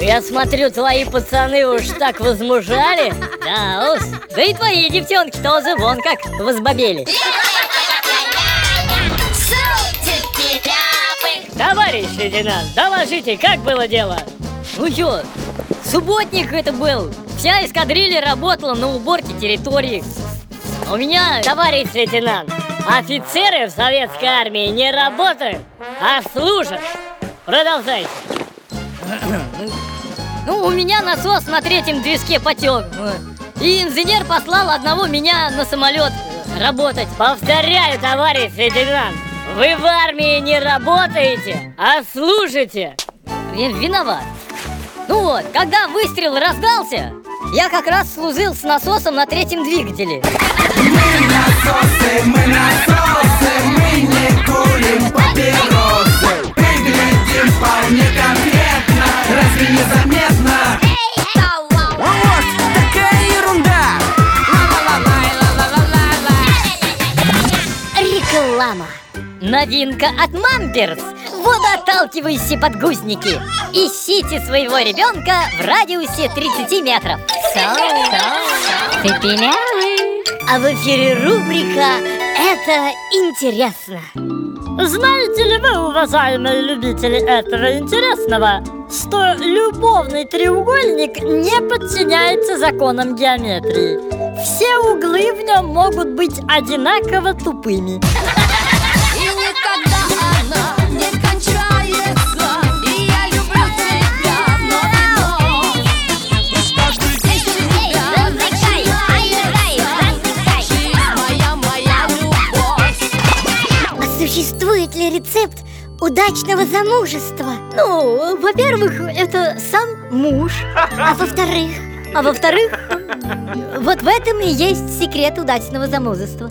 Я смотрю, твои пацаны уж так возмужали. Да уж. Да и твои девчонки тоже вон как возбобели. Товарищ лейтенант, доложите, как было дело? Ну чё, субботник это был. Вся эскадрилья работала на уборке территории. У меня, товарищ лейтенант Офицеры в советской армии не работают, а служат. Продолжайте Ну, у меня насос на третьем движке потек И инженер послал одного меня на самолет работать. Повторяю, товарищ лейтенант Вы в армии не работаете, а служите. Виноват. Ну вот, когда выстрел раздался Я как раз служил с насосом на третьем двигателе. Мы насосы, мы насосы, Реклама Новинка от Мамперс. Водоотталкивающие подгузники. Ищите своего ребенка в радиусе 30 метров. Цепелявый А в эфире рубрика «Это интересно» Знаете ли вы, уважаемые любители этого интересного, что любовный треугольник не подчиняется законам геометрии? Все углы в нем могут быть одинаково тупыми. Существует ли рецепт удачного замужества? Ну, во-первых, это сам муж. А во-вторых, А во-вторых, вот в этом и есть секрет удачного замужества